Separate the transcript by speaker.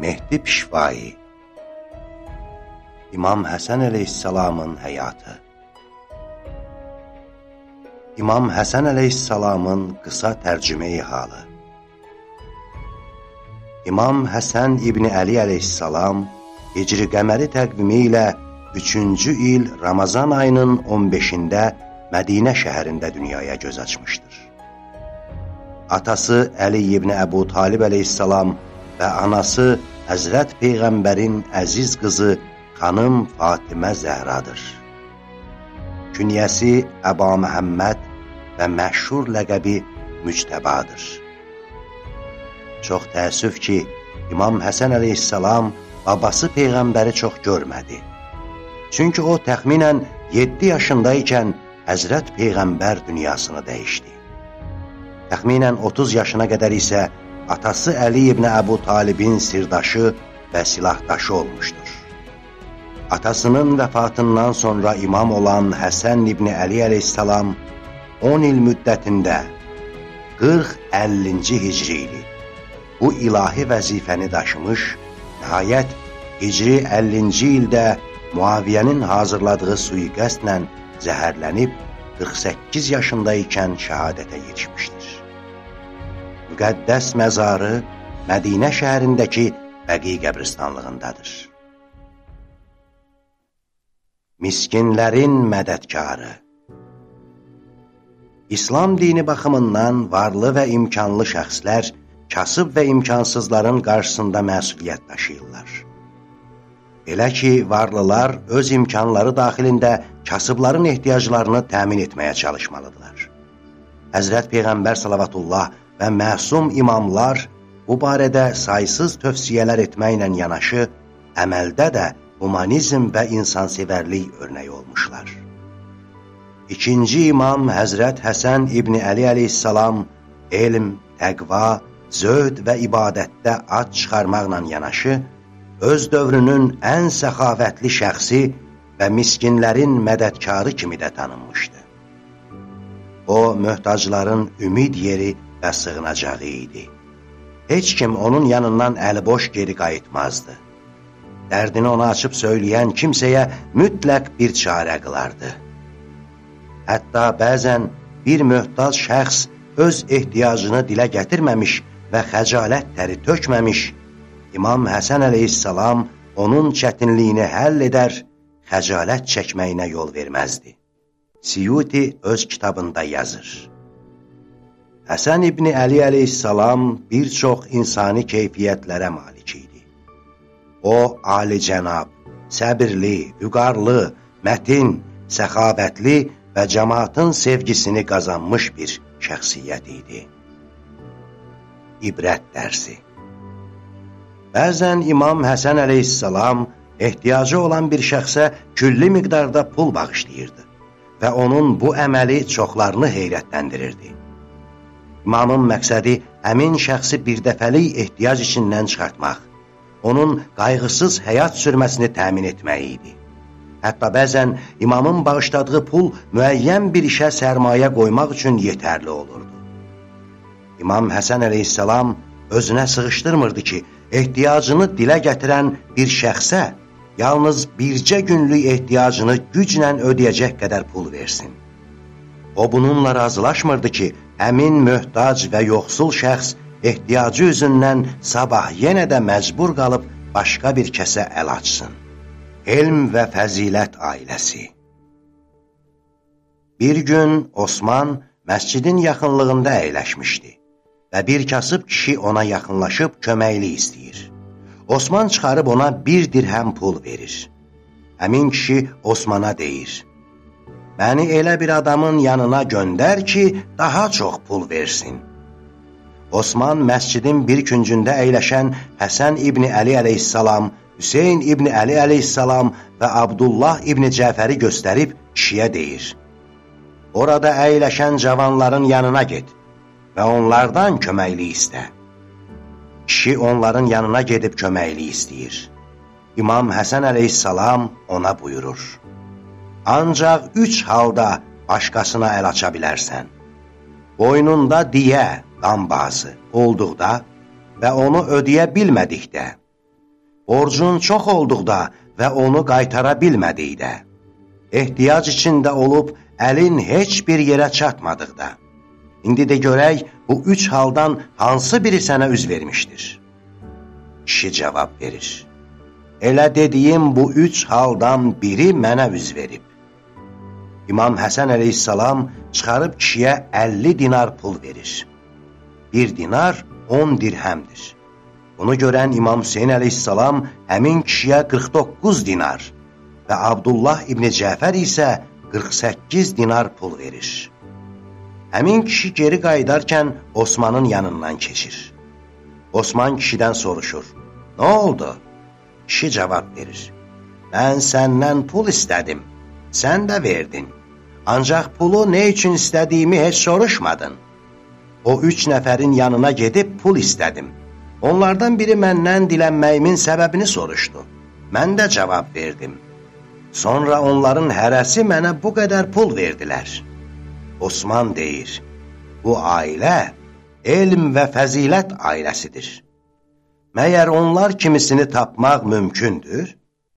Speaker 1: Mehdi Pişvai İmam Həsən əleyhissalamın həyatı. İmam Həsən əleyhissalamın qısa tərcümeyi halı. İmam Həsən İbni Əli əleyhissalam Hicri qəməri təqvimi ilə 3-cü il Ramazan ayının 15-də Mədinə şəhərində dünyaya göz açmışdır. Atası Əli ibn Əbu Talib əleyhissalam və anası Həzrət Peyğəmbərin əziz qızı xanım Fatimə Zəhradır. Künyəsi Əba Məhəmməd və məşhur ləqəbi Müctəbadır. Çox təəssüf ki, İmam Həsən əleyhissalam babası Peyğəmbəri çox görmədi. Çünki o təxminən 7 yaşındaykən Həzrət Peyğəmbər dünyasını dəyişdi. Təxminən 30 yaşına qədər isə atası Əli ibn Əbu Talibin sirdaşı və silahdaşı olmuşdur. Atasının vəfatından sonra imam olan Həsən ibn Əli əleyhissalam 10 il müddətində 40-50-ci hicri ili bu ilahi vəzifəni daşımış, nəhayət hicri 50-ci ildə Muaviyyənin hazırladığı suiqəstlə zəhərlənib 48 yaşında ikən şəhadətə yetişmişdir. Müqəddəs məzarı Mədinə şəhərindəki Bəqi qəbristanlığındadır. Miskinlərin mədədkarı İslam dini baxımından varlı və imkanlı şəxslər kasıb və imkansızların qarşısında məsuliyyət daşıyırlar. Elə ki, varlılar öz imkanları daxilində kasıbların ehtiyaclarını təmin etməyə çalışmalıdırlar. Həzrət Peyğəmbər salavatullah və məsum imamlar bu barədə saysız tövsiyələr etməklə yanaşı, əməldə də humanizm və insansevərlik örnəyi olmuşlar. İkinci imam Həzrət Həsən İbni Əli əleyhissalam elm, təqva, zöhd və ibadətdə ad çıxarmaqla yanaşı, öz dövrünün ən səxavətli şəxsi və miskinlərin mədədkarı kimi də tanınmışdı. O, möhtacların ümid yeri və sığınacağı idi. Heç kim onun yanından əliboş geri qayıtmazdı. Dərdini ona açıb söyləyən kimsəyə mütləq bir çarə qılardı. Hətta bəzən bir möhtac şəxs öz ehtiyacını dilə gətirməmiş və xəcalət təri tökməmiş, İmam Həsən əleyhissalam onun çətinliyini həll edər, xəcalət çəkməyinə yol verməzdi. Siyuti öz kitabında yazır. Həsən İbni Əli əleyhissalam bir çox insani keyfiyyətlərə malik idi. O, ali cənab, səbirli, vüqarlı, mətin, səxavətli və cəmaatın sevgisini qazanmış bir şəxsiyyət idi. İbrət dərsi Bəzən İmam Həsən əleyhissalam ehtiyacı olan bir şəxsə külli miqdarda pul bağışlayırdı və onun bu əməli çoxlarını heyrətləndirirdi. İmamın məqsədi həmin şəxsi birdəfəlik ehtiyac içindən çıxartmaq, onun qayğısız həyat sürməsini təmin etmək idi. Hətta bəzən imamın bağışladığı pul müəyyən bir işə sərmayə qoymaq üçün yetərli olurdu. İmam Həsən əleyhissalam özünə sığışdırmırdı ki, ehtiyacını dilə gətirən bir şəxsə yalnız bircə günlük ehtiyacını güclə ödəyəcək qədər pul versin. O bununla razılaşmırdı ki, həmin möhtac və yoxsul şəxs ehtiyacı üzündən sabah yenə də məcbur qalıb başqa bir kəsə əl açsın. Elm və fəzilət ailəsi Bir gün Osman məscidin yaxınlığında əyləşmişdi və bir kasıb kişi ona yaxınlaşıb köməkli istəyir. Osman çıxarıb ona bir dirhəm pul verir. Həmin kişi Osmana deyir, Məni elə bir adamın yanına göndər ki, daha çox pul versin. Osman məscidin bir küncündə əyləşən Həsən İbni Əli əleyhissalam, Hüseyin İbni Əli əleyhissalam və Abdullah İbni Cəfəri göstərib kişiyə deyir. Orada əyləşən cavanların yanına get və onlardan köməkli istə. Kişi onların yanına gedib köməkli istəyir. İmam Həsən əleyhissalam ona buyurur. Ancaq üç halda başqasına əl aça bilərsən. Boynunda diyə, qambazı olduqda və onu ödeyə bilmədikdə, borcun çox olduqda və onu qaytara bilmədikdə, ehtiyac içində olub əlin heç bir yerə çatmadıqda, indi də görək bu üç haldan hansı biri sənə üz vermişdir? Kişi cavab verir, elə dediyim bu üç haldan biri mənə üz verib. İmam Həsən əleyhissalam çıxarıb kişiyə 50 dinar pul verir. Bir dinar 10 dirhəmdir. Bunu görən İmam Hüseyin əleyhissalam həmin kişiyə 49 dinar və Abdullah İbni Cəfər isə 48 dinar pul verir. Həmin kişi geri qayıdarkən Osmanın yanından keçir. Osman kişidən soruşur, nə oldu? Kişi cavab verir, mən səndən pul istədim, sən də verdin. Ancaq pulu nə üçün istədiyimi heç soruşmadın. O üç nəfərin yanına gedib pul istədim. Onlardan biri məndən dilənməyimin səbəbini soruşdu. Mən də cavab verdim. Sonra onların hərəsi mənə bu qədər pul verdilər. Osman deyir, bu ailə elm və fəzilət ailəsidir. Məyər onlar kimisini tapmaq mümkündür?